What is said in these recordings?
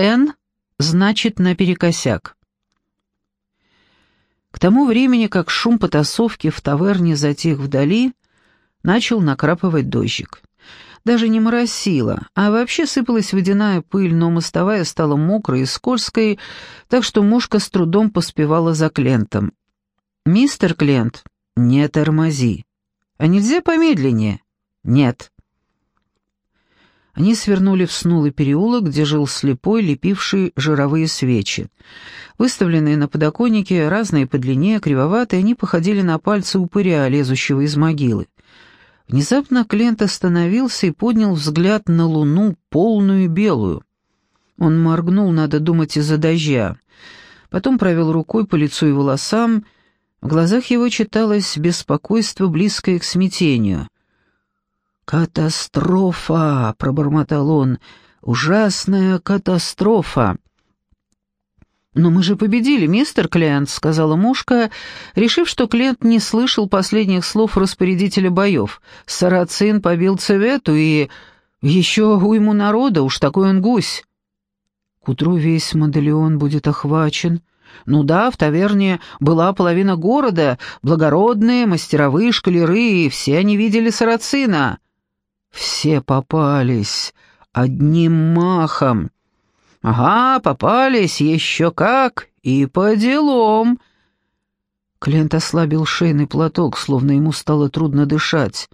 «Н» значит наперекосяк. К тому времени, как шум потасовки в таверне затих вдали, начал накрапывать дождик. Даже не моросило, а вообще сыпалась водяная пыль, но мостовая стала мокрой и скользкой, так что мушка с трудом поспевала за Клентом. «Мистер Клент, не тормози. А нельзя помедленнее?» «Нет». Они свернули в снулый переулок, где жил слепой, лепивший жировые свечи. Выставленные на подоконнике, разные по длине, кривоватые, они походили на пальцы упыря, лезущего из могилы. Внезапно Клент остановился и поднял взгляд на луну, полную белую. Он моргнул, надо думать, из-за дождя. Потом провел рукой по лицу и волосам. В глазах его читалось беспокойство, близкое к смятению. «Катастрофа!» — пробормотал он. «Ужасная катастрофа!» «Но мы же победили, мистер Клент», — сказала мушка, решив, что Клент не слышал последних слов распорядителя боев. «Сарацин побил Цевету и... еще уйму народа, уж такой он гусь». «К утру весь Моделеон будет охвачен». «Ну да, в таверне была половина города, благородные, мастеровые, шкалеры, и все они видели Сарацина». «Все попались одним махом». «Ага, попались, еще как, и по делам». Клиент ослабил шейный платок, словно ему стало трудно дышать.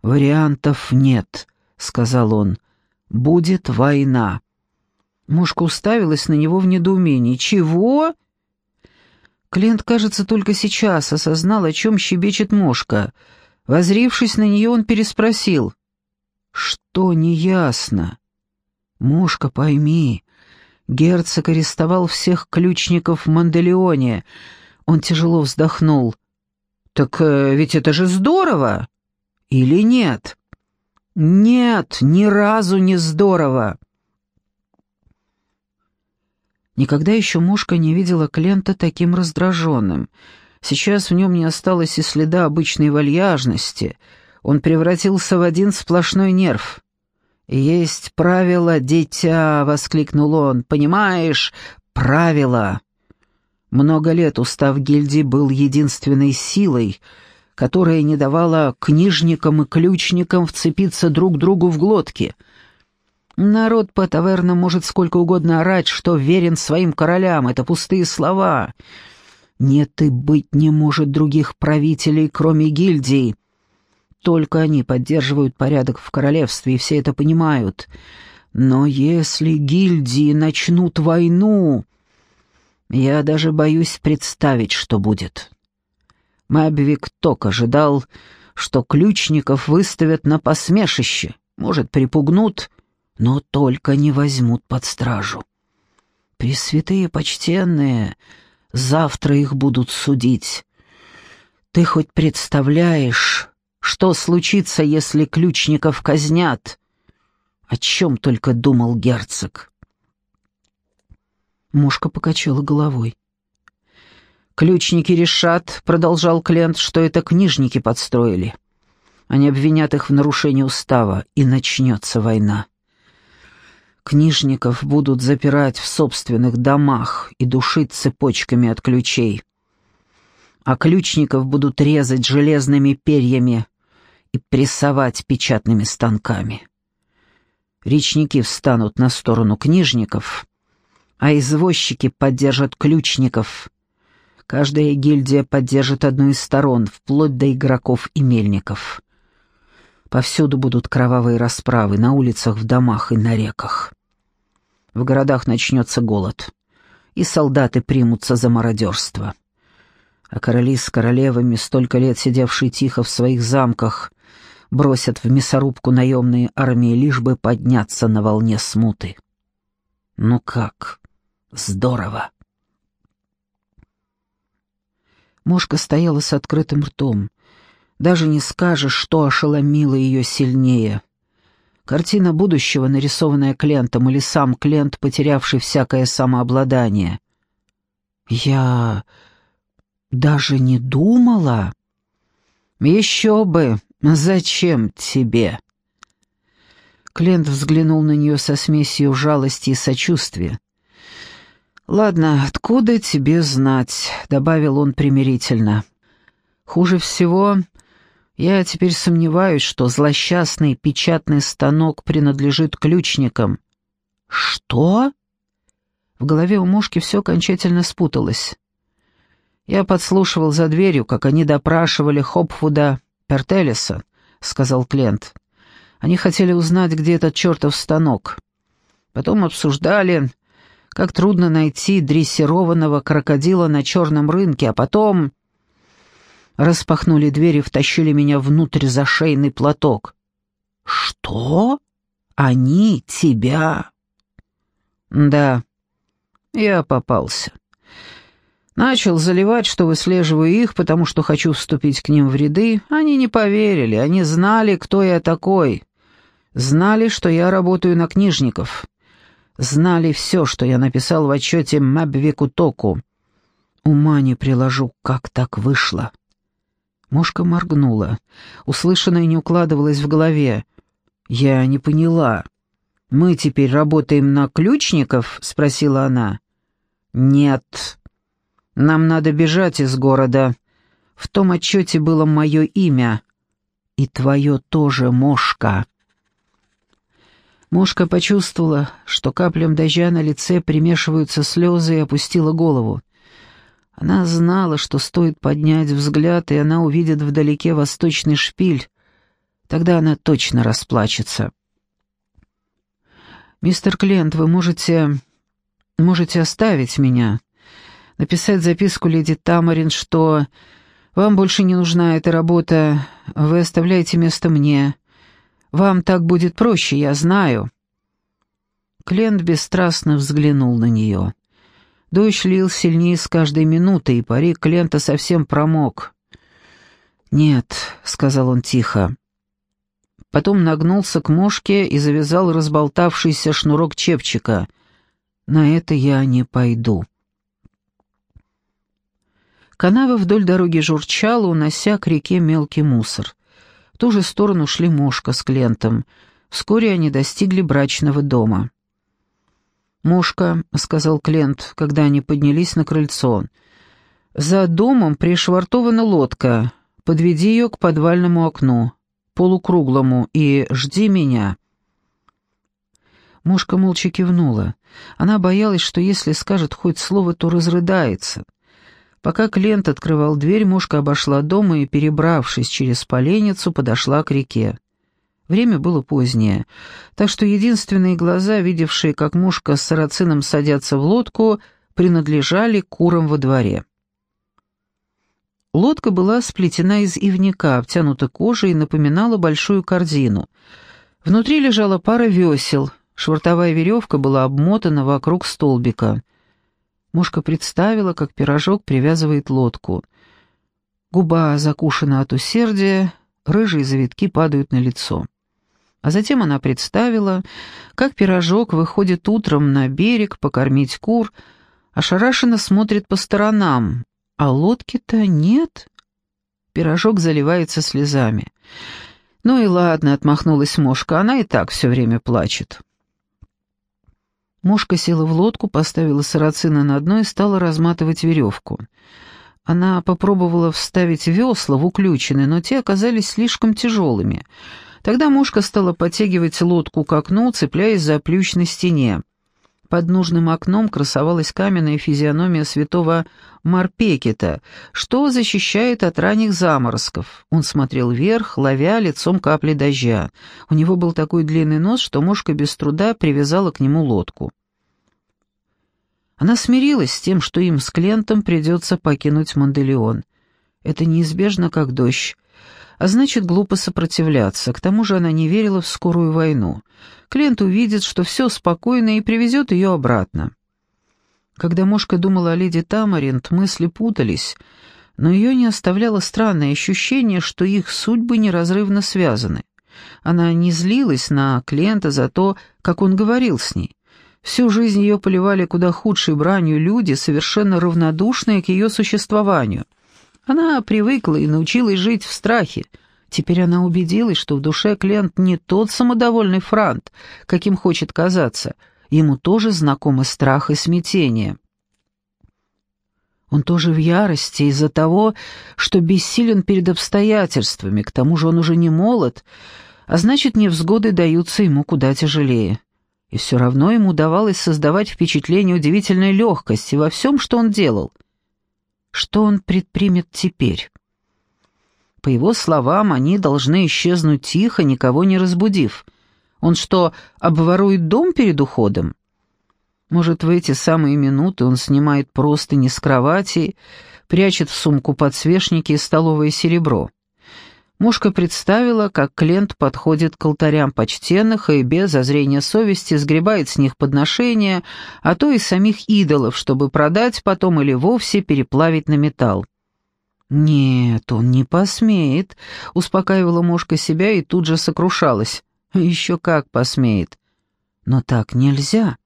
«Вариантов нет», — сказал он. «Будет война». Мушка уставилась на него в недоумении. «Чего?» Клиент, кажется, только сейчас осознал, о чем щебечет мушка. Возрившись на нее, он переспросил. «Что неясно?» «Мушка, пойми, герцог арестовал всех ключников в Манделеоне». Он тяжело вздохнул. «Так э, ведь это же здорово!» «Или нет?» «Нет, ни разу не здорово!» Никогда еще мушка не видела Клента таким раздраженным. Сейчас в нем не осталось и следа обычной вальяжности. Он превратился в один сплошной нерв. «Есть правила, дитя!» — воскликнул он. «Понимаешь, правила!» Много лет устав гильдии был единственной силой, которая не давала книжникам и ключникам вцепиться друг другу в глотки. Народ по тавернам может сколько угодно орать, что верен своим королям, это пустые слова. Нет и быть не может других правителей, кроме гильдии. Только они поддерживают порядок в королевстве, и все это понимают. Но если гильдии начнут войну, я даже боюсь представить, что будет. Мабвик Ток ожидал, что ключников выставят на посмешище, может, припугнут, но только не возьмут под стражу. Пресвятые почтенные, завтра их будут судить. Ты хоть представляешь, что случится, если ключников казнят? О чем только думал герцог. Мушка покачала головой. «Ключники решат», — продолжал Клент, — «что это книжники подстроили. Они обвинят их в нарушении устава, и начнется война. Книжников будут запирать в собственных домах и душить цепочками от ключей. А ключников будут резать железными перьями, и прессовать печатными станками. Речники встанут на сторону книжников, а извозчики поддержат ключников. Каждая гильдия поддержит одну из сторон, вплоть до игроков и мельников. Повсюду будут кровавые расправы, на улицах, в домах и на реках. В городах начнется голод, и солдаты примутся за мародерство. А короли с королевами, столько лет сидевшие тихо в своих замках, бросят в мясорубку наемные армии, лишь бы подняться на волне смуты. Ну как? Здорово. Мошка стояла с открытым ртом. Даже не скажешь, что ошеломило ее сильнее. Картина будущего, нарисованная Клентом, или сам Клент, потерявший всякое самообладание. «Я даже не думала...» «Еще бы! Зачем тебе?» Клент взглянул на нее со смесью жалости и сочувствия. «Ладно, откуда тебе знать?» — добавил он примирительно. «Хуже всего, я теперь сомневаюсь, что злосчастный печатный станок принадлежит ключникам». «Что?» В голове у мушки все окончательно спуталось. «Я подслушивал за дверью, как они допрашивали Хопфуда Пертелеса», — сказал Клент. «Они хотели узнать, где этот чертов станок. Потом обсуждали, как трудно найти дрессированного крокодила на черном рынке, а потом...» Распахнули дверь и втащили меня внутрь за шейный платок. «Что? Они тебя?» «Да, я попался. Начал заливать, что выслеживаю их, потому что хочу вступить к ним в ряды. Они не поверили, они знали, кто я такой. Знали, что я работаю на книжников. Знали все, что я написал в отчете Мабвеку Току. Ума не приложу, как так вышло. Мошка моргнула. Услышанное не укладывалось в голове. «Я не поняла. Мы теперь работаем на ключников?» — спросила она. «Нет. Нам надо бежать из города. В том отчете было мое имя. И твое тоже, Мошка». Мошка почувствовала, что каплям дождя на лице примешиваются слезы и опустила голову. Она знала, что стоит поднять взгляд, и она увидит вдалеке восточный шпиль. Тогда она точно расплачется. «Мистер Клент, вы можете... можете оставить меня. Написать записку леди Тамарин, что вам больше не нужна эта работа, вы оставляете место мне. Вам так будет проще, я знаю». Клент бесстрастно взглянул на нее. Дождь лил сильнее с каждой минутой, и парик Клента совсем промок. «Нет», — сказал он тихо. Потом нагнулся к мошке и завязал разболтавшийся шнурок чепчика. «На это я не пойду». Канава вдоль дороги журчала, унося к реке мелкий мусор. В ту же сторону шли мошка с Клентом. Вскоре они достигли брачного дома. «Мушка», — сказал Клент, когда они поднялись на крыльцо. «За домом пришвартована лодка. Подведи ее к подвальному окну, полукруглому, и жди меня». Мушка молча кивнула. Она боялась, что если скажет хоть слово, то разрыдается. Пока Клент открывал дверь, Мушка обошла дом и, перебравшись через поленницу, подошла к реке. Время было позднее, так что единственные глаза, видевшие, как мушка с сарацином садятся в лодку, принадлежали курам во дворе. Лодка была сплетена из ивника, обтянута кожей и напоминала большую корзину. Внутри лежала пара весел, швартовая веревка была обмотана вокруг столбика. Мушка представила, как пирожок привязывает лодку. Губа закушена от усердия, рыжие завитки падают на лицо. А затем она представила, как пирожок выходит утром на берег покормить кур, ошарашенно смотрит по сторонам, а лодки-то нет. Пирожок заливается слезами. «Ну и ладно», — отмахнулась Мошка, — «она и так все время плачет». Мошка села в лодку, поставила сарацина на дно и стала разматывать веревку. Она попробовала вставить весла в уключины, но те оказались слишком тяжелыми — Тогда мушка стала подтягивать лодку к окну, цепляясь за плющ на стене. Под нужным окном красовалась каменная физиономия святого Марпекета, что защищает от ранних заморозков. Он смотрел вверх, ловя лицом капли дождя. У него был такой длинный нос, что мушка без труда привязала к нему лодку. Она смирилась с тем, что им с Клентом придется покинуть Манделеон. Это неизбежно, как дождь а значит, глупо сопротивляться. К тому же она не верила в скорую войну. Клиент увидит, что все спокойно, и привезет ее обратно. Когда Мошка думала о леди Тамаринт, мысли путались, но ее не оставляло странное ощущение, что их судьбы неразрывно связаны. Она не злилась на клиента за то, как он говорил с ней. Всю жизнь ее поливали куда худшей бранью люди, совершенно равнодушные к ее существованию — она привыкла и научилась жить в страхе. Теперь она убедилась, что в душе Клент не тот самодовольный франт, каким хочет казаться. Ему тоже знакомы страх и смятение. Он тоже в ярости из-за того, что бессилен перед обстоятельствами, к тому же он уже не молод, а значит, невзгоды даются ему куда тяжелее. И все равно ему удавалось создавать впечатление удивительной легкости во всем, что он делал. Что он предпримет теперь? По его словам, они должны исчезнуть тихо, никого не разбудив. Он что, обворует дом перед уходом? Может, в эти самые минуты он снимает простыни с кровати, прячет в сумку подсвечники и столовое серебро. Мушка представила, как Клент подходит к алтарям почтенных и без зазрения совести сгребает с них подношения, а то и самих идолов, чтобы продать потом или вовсе переплавить на металл. «Нет, он не посмеет», — успокаивала мушка себя и тут же сокрушалась. «Еще как посмеет. Но так нельзя».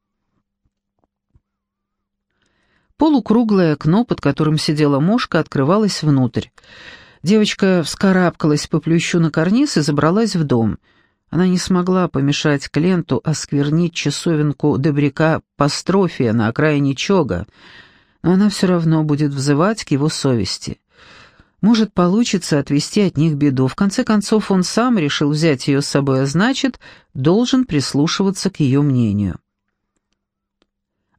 Полукруглое окно, под которым сидела мушка, открывалось внутрь. Девочка вскарабкалась по плющу на карниз и забралась в дом. Она не смогла помешать Кленту осквернить часовенку Дебряка Пастрофия на окраине Чога, но она все равно будет взывать к его совести. Может, получится отвести от них беду. В конце концов, он сам решил взять ее с собой, а значит, должен прислушиваться к ее мнению.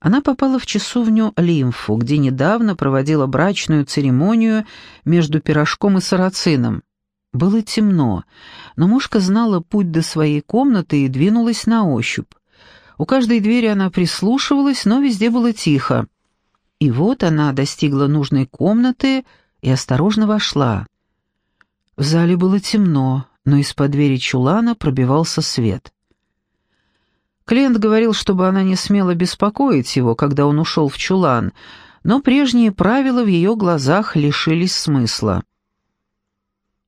Она попала в часовню Лимфу, где недавно проводила брачную церемонию между пирожком и сарацином. Было темно, но мушка знала путь до своей комнаты и двинулась на ощупь. У каждой двери она прислушивалась, но везде было тихо. И вот она достигла нужной комнаты, и осторожно вошла. В зале было темно, но из-под двери чулана пробивался свет. Клиент говорил, чтобы она не смела беспокоить его, когда он ушел в чулан, но прежние правила в ее глазах лишились смысла.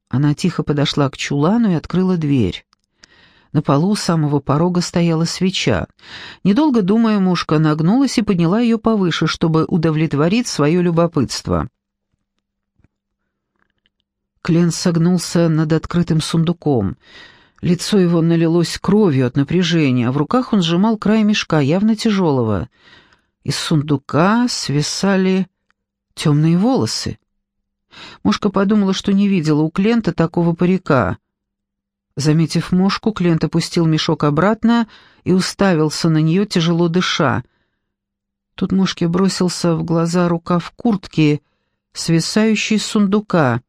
Она тихо подошла к чулану и открыла дверь. На полу самого порога стояла свеча. Недолго думая, мушка нагнулась и подняла ее повыше, чтобы удовлетворить свое любопытство. Клен согнулся над открытым сундуком. Лицо его налилось кровью от напряжения, а в руках он сжимал край мешка, явно тяжелого. Из сундука свисали темные волосы. Мушка подумала, что не видела у Клента такого парика. Заметив мушку, Клент опустил мешок обратно и уставился на нее, тяжело дыша. Тут мушке бросился в глаза рукав куртки, свисающий с сундука.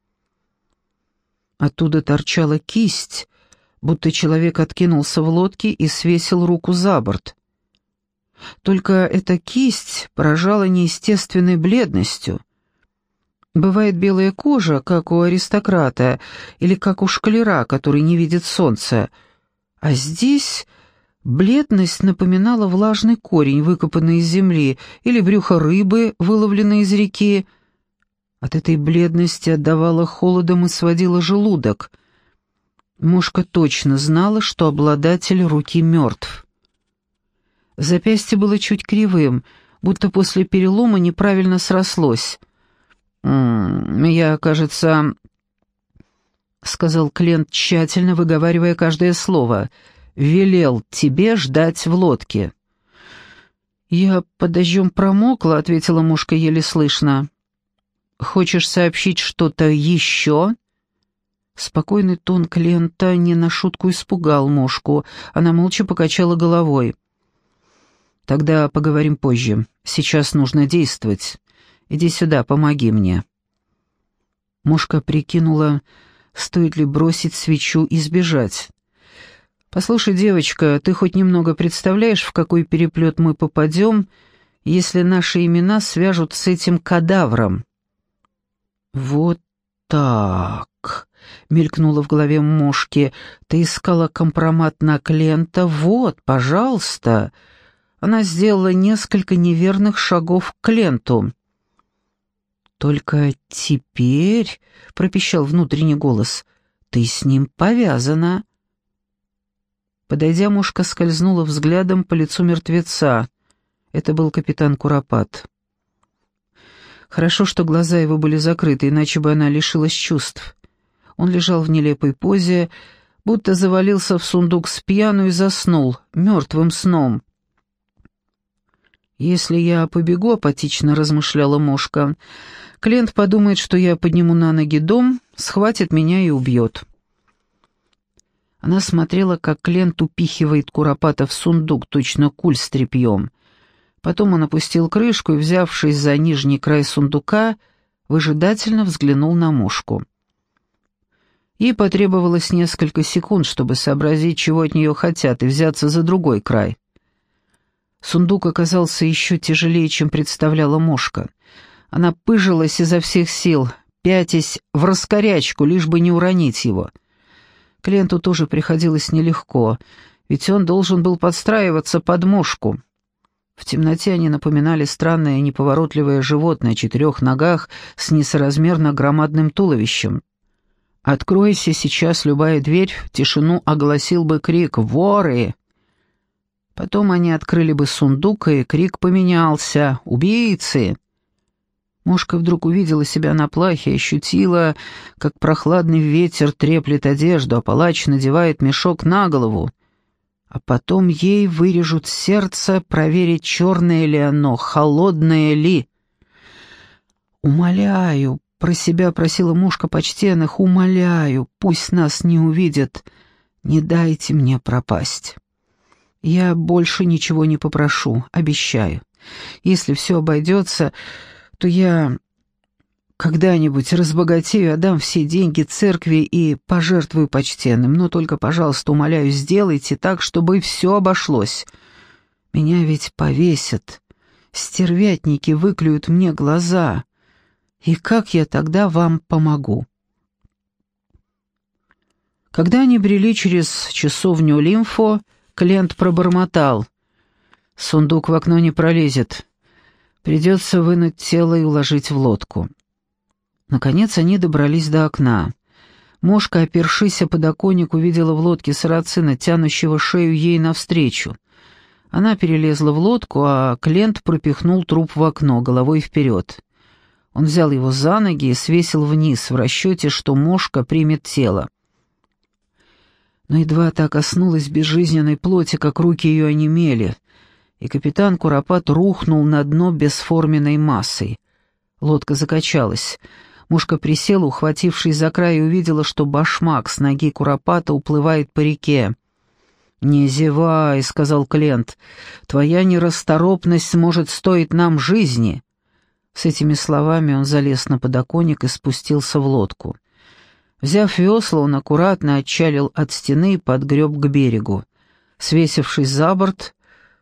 Оттуда торчала кисть, будто человек откинулся в лодке и свесил руку за борт. Только эта кисть поражала неестественной бледностью. Бывает белая кожа, как у аристократа, или как у шкалера, который не видит солнца. А здесь бледность напоминала влажный корень, выкопанный из земли, или брюхо рыбы, выловленной из реки, от этой бледности отдавала холодом и сводила желудок. Мушка точно знала, что обладатель руки мертв. Запястье было чуть кривым, будто после перелома неправильно срослось. «М -м, «Я, кажется...» — сказал Клент, тщательно выговаривая каждое слово. «Велел тебе ждать в лодке». «Я под дождем промокла», — ответила мушка еле слышно. Хочешь сообщить что-то еще?» Спокойный тон клиента не на шутку испугал мушку. Она молча покачала головой. «Тогда поговорим позже. Сейчас нужно действовать. Иди сюда, помоги мне». Мушка прикинула, стоит ли бросить свечу и сбежать. «Послушай, девочка, ты хоть немного представляешь, в какой переплет мы попадем, если наши имена свяжут с этим кадавром?» «Вот так», — мелькнуло в голове мушки, — «ты искала компромат на клиента? Вот, пожалуйста». Она сделала несколько неверных шагов к клиенту. «Только теперь», — пропищал внутренний голос, — «ты с ним повязана». Подойдя, мушка скользнула взглядом по лицу мертвеца. Это был капитан Куропат. Хорошо, что глаза его были закрыты, иначе бы она лишилась чувств. Он лежал в нелепой позе, будто завалился в сундук с пьяну и заснул, мертвым сном. «Если я побегу», — апатично размышляла Мошка, — «клиент подумает, что я подниму на ноги дом, схватит меня и убьет». Она смотрела, как клиент упихивает Куропата в сундук, точно куль с тряпьем. Потом он опустил крышку и, взявшись за нижний край сундука, выжидательно взглянул на мушку. Ей потребовалось несколько секунд, чтобы сообразить, чего от нее хотят, и взяться за другой край. Сундук оказался еще тяжелее, чем представляла мушка. Она пыжилась изо всех сил, пятясь в раскорячку, лишь бы не уронить его. Клиенту тоже приходилось нелегко, ведь он должен был подстраиваться под мушку. В темноте они напоминали странное неповоротливое животное о четырех ногах с несоразмерно громадным туловищем. Откройся сейчас любая дверь, тишину огласил бы крик «Воры!». Потом они открыли бы сундук, и крик поменялся «Убийцы!». Мушка вдруг увидела себя на плахе, ощутила, как прохладный ветер треплет одежду, а палач надевает мешок на голову. А потом ей вырежут сердце, проверить, черное ли оно, холодное ли. «Умоляю, про себя просила мушка почтенных, умоляю, пусть нас не увидят, не дайте мне пропасть. Я больше ничего не попрошу, обещаю. Если все обойдется, то я когда-нибудь разбогатею, отдам все деньги церкви и пожертвую почтенным. Но только, пожалуйста, умоляю, сделайте так, чтобы все обошлось. Меня ведь повесят. Стервятники выклюют мне глаза. И как я тогда вам помогу? Когда они брели через часовню Лимфо, клиент пробормотал. «Сундук в окно не пролезет. Придется вынуть тело и уложить в лодку». Наконец они добрались до окна. Мошка, опершись о подоконник, увидела в лодке сарацина, тянущего шею ей навстречу. Она перелезла в лодку, а Клент пропихнул труп в окно, головой вперед. Он взял его за ноги и свесил вниз в расчете, что мошка примет тело. Но едва та коснулась безжизненной плоти, как руки ее онемели, и капитан Куропат рухнул на дно бесформенной массой. Лодка закачалась. Мушка присела, ухватившись за край, и увидела, что башмак с ноги Куропата уплывает по реке. «Не зевай», — сказал Клент, — «твоя нерасторопность может стоить нам жизни». С этими словами он залез на подоконник и спустился в лодку. Взяв весла, он аккуратно отчалил от стены и подгреб к берегу. Свесившись за борт,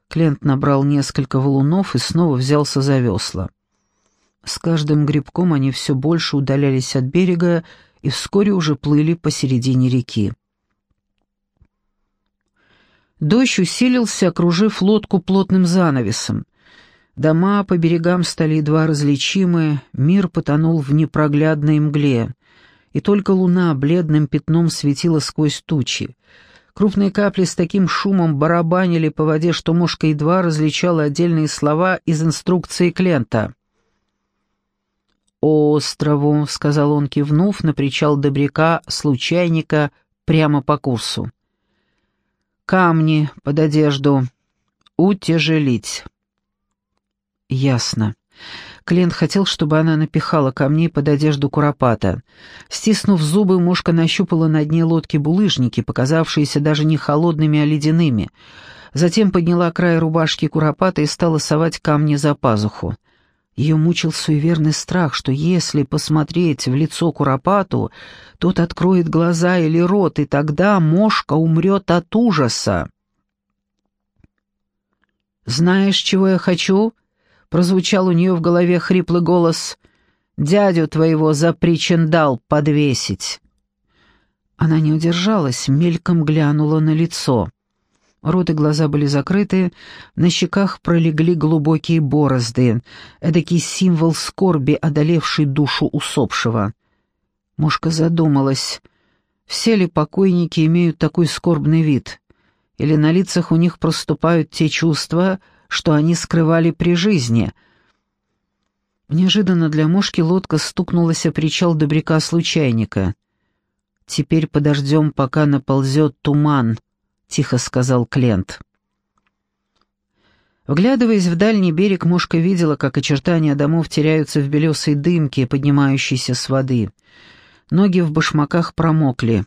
Клент набрал несколько валунов и снова взялся за весла. С каждым грибком они все больше удалялись от берега и вскоре уже плыли посередине реки. Дождь усилился, окружив лодку плотным занавесом. Дома по берегам стали едва различимы, мир потонул в непроглядной мгле, и только луна бледным пятном светила сквозь тучи. Крупные капли с таким шумом барабанили по воде, что мушка едва различала отдельные слова из инструкции Клента. «Острову», — сказал он, кивнув на причал добряка, случайника, прямо по курсу. «Камни под одежду. Утяжелить». Ясно. Клиент хотел, чтобы она напихала камней под одежду Куропата. Стиснув зубы, мушка нащупала на дне лодки булыжники, показавшиеся даже не холодными, а ледяными. Затем подняла край рубашки Куропата и стала совать камни за пазуху. Ее мучил суеверный страх, что если посмотреть в лицо Куропату, тот откроет глаза или рот, и тогда мошка умрет от ужаса. «Знаешь, чего я хочу?» Прозвучал у нее в голове хриплый голос «Дядю твоего за причиндал подвесить». Она не удержалась, мельком глянула на лицо. Рот и глаза были закрыты, на щеках пролегли глубокие борозды, эдакий символ скорби, одолевший душу усопшего. Мушка задумалась, все ли покойники имеют такой скорбный вид, или на лицах у них проступают те чувства, что они скрывали при жизни. Неожиданно для мушки лодка стукнулась о причал добряка-случайника. «Теперь подождем, пока наползет туман», — тихо сказал Клент. Вглядываясь в дальний берег, мушка видела, как очертания домов теряются в белесой дымке, поднимающейся с воды. Ноги в башмаках промокли.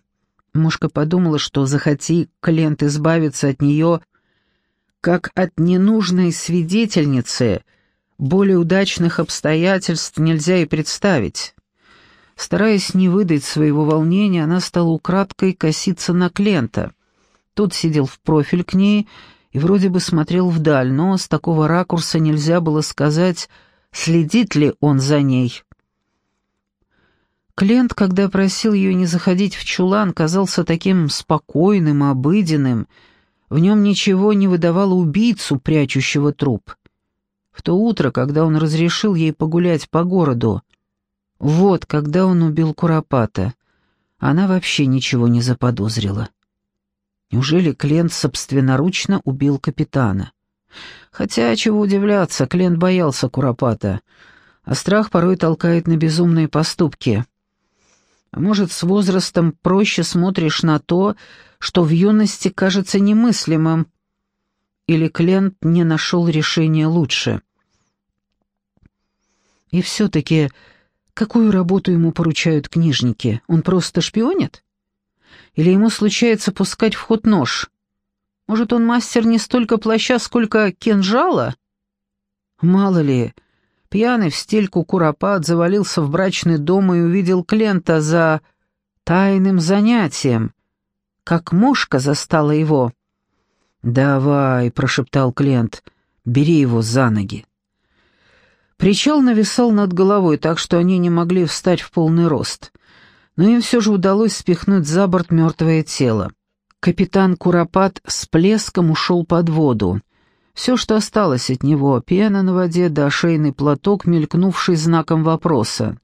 Мушка подумала, что захоти Клент избавиться от нее, как от ненужной свидетельницы, более удачных обстоятельств нельзя и представить. Стараясь не выдать своего волнения, она стала украдкой коситься на Клента. Тот сидел в профиль к ней и вроде бы смотрел вдаль, но с такого ракурса нельзя было сказать, следит ли он за ней. Клент, когда просил ее не заходить в чулан, казался таким спокойным, обыденным. В нем ничего не выдавало убийцу, прячущего труп. В то утро, когда он разрешил ей погулять по городу, вот, когда он убил Куропата, она вообще ничего не заподозрила. Неужели Клент собственноручно убил капитана? Хотя, чего удивляться, Клент боялся Куропата, а страх порой толкает на безумные поступки. А может, с возрастом проще смотришь на то, что в юности кажется немыслимым, или Клент не нашел решения лучше. И все-таки Какую работу ему поручают книжники? Он просто шпионит? Или ему случается пускать в ход нож? Может, он мастер не столько плаща, сколько кинжала? Мало ли, пьяный в стельку куропат завалился в брачный дом и увидел Клента за тайным занятием. Как мушка застала его. «Давай», — прошептал Клент, — «бери его за ноги». Причал нависал над головой, так что они не могли встать в полный рост. Но им все же удалось спихнуть за борт мертвое тело. Капитан Куропат с плеском ушел под воду. Все, что осталось от него, пена на воде да шейный платок, мелькнувший знаком вопроса.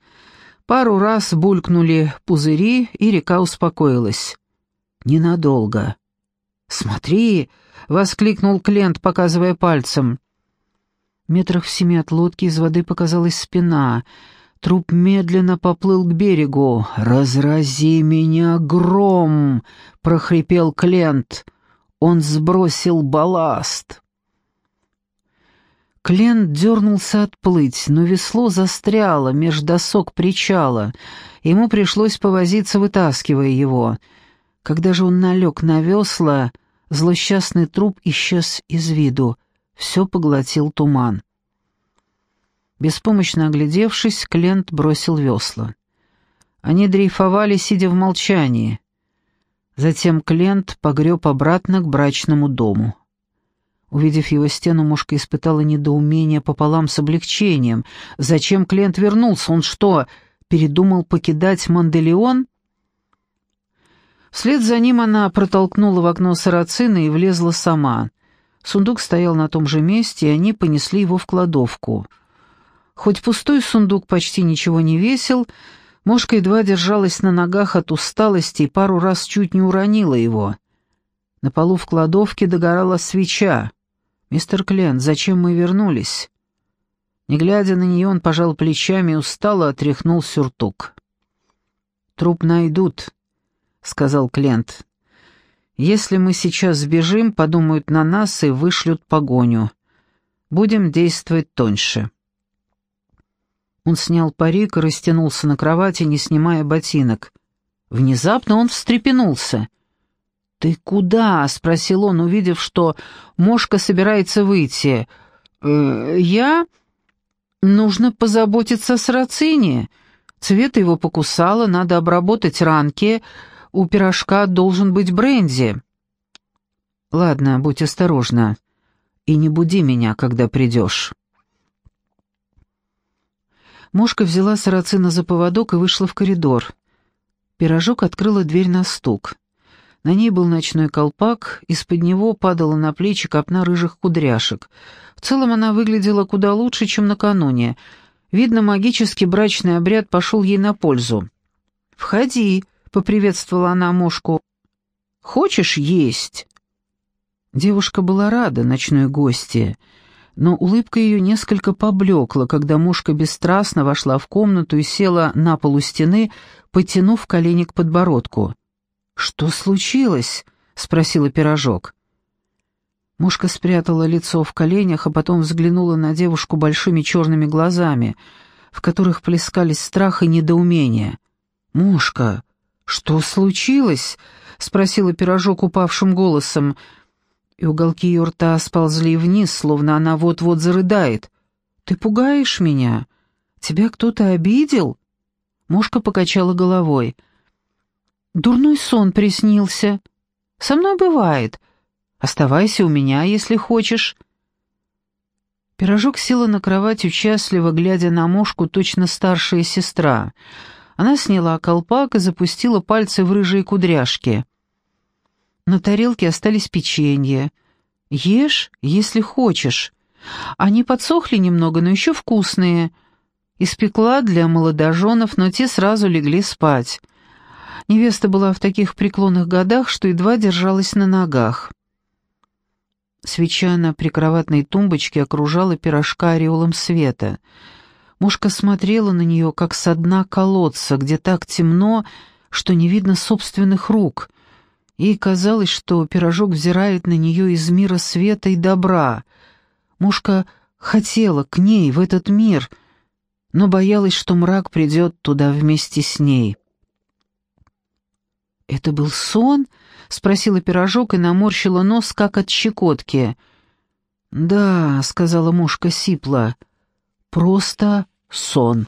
Пару раз булькнули пузыри, и река успокоилась. Ненадолго. «Смотри!» — воскликнул Клент, показывая пальцем. Метрах в семи от лодки из воды показалась спина. Труп медленно поплыл к берегу. «Разрази меня гром!» — прохрипел Клент. Он сбросил балласт. Клент дернулся отплыть, но весло застряло меж досок причала. Ему пришлось повозиться, вытаскивая его. Когда же он налег на весла, злосчастный труп исчез из виду — все поглотил туман. Беспомощно оглядевшись, Клент бросил весла. Они дрейфовали, сидя в молчании. Затем Клент погреб обратно к брачному дому. Увидев его стену, мушка испытала недоумение пополам с облегчением. Зачем Клент вернулся? Он что, передумал покидать Манделеон? Вслед за ним она протолкнула в окно сарацина и влезла сама. Сундук стоял на том же месте, и они понесли его в кладовку. Хоть пустой сундук почти ничего не весил, Мошка едва держалась на ногах от усталости и пару раз чуть не уронила его. На полу в кладовке догорала свеча. «Мистер Клен, зачем мы вернулись?» Не глядя на нее, он пожал плечами и устало отряхнул сюртук. «Труп найдут», — сказал Клент. Если мы сейчас сбежим, подумают на нас и вышлют погоню. Будем действовать тоньше». Он снял парик и растянулся на кровати, не снимая ботинок. Внезапно он встрепенулся. «Ты куда?» — спросил он, увидев, что Мошка собирается выйти. «Э, «Я...» «Нужно позаботиться о Срацине. Цвета его покусала, надо обработать ранки, у пирожка должен быть бренди». «Ладно, будь осторожна. И не буди меня, когда придешь». Мушка взяла сарацина за поводок и вышла в коридор. Пирожок открыла дверь на стук. На ней был ночной колпак, из-под него падала на плечи копна рыжих кудряшек. В целом она выглядела куда лучше, чем накануне. Видно, магический брачный обряд пошел ей на пользу. «Входи», — поприветствовала она мушку. «Хочешь есть?» Девушка была рада ночной гости, но улыбка ее несколько поблекла, когда мушка бесстрастно вошла в комнату и села на полу стены, потянув колени к подбородку. «Что случилось?» — спросила пирожок. Мушка спрятала лицо в коленях, а потом взглянула на девушку большими черными глазами, в которых плескались страх и недоумение. «Мушка, что случилось?» — спросила пирожок упавшим голосом, и уголки ее рта сползли вниз, словно она вот-вот зарыдает. «Ты пугаешь меня? Тебя кто-то обидел?» Мушка покачала головой. «Дурной сон приснился. Со мной бывает. Оставайся у меня, если хочешь». Пирожок села на кровать, участливо глядя на мушку, точно старшая сестра. Она сняла колпак и запустила пальцы в рыжие кудряшки. На тарелке остались печенье. Ешь, если хочешь. Они подсохли немного, но еще вкусные. Испекла для молодоженов, но те сразу легли спать. Невеста была в таких преклонных годах, что едва держалась на ногах. Свеча на прикроватной тумбочке окружала пирожка ореолом света. Мушка смотрела на нее, как со дна колодца, где так темно, что не видно собственных рук. Ей казалось, что пирожок взирает на нее из мира света и добра. Мушка хотела к ней, в этот мир, но боялась, что мрак придет туда вместе с ней. «Это был сон?» — спросила пирожок и наморщила нос, как от щекотки. «Да», — сказала мушка сипло, — «просто сон».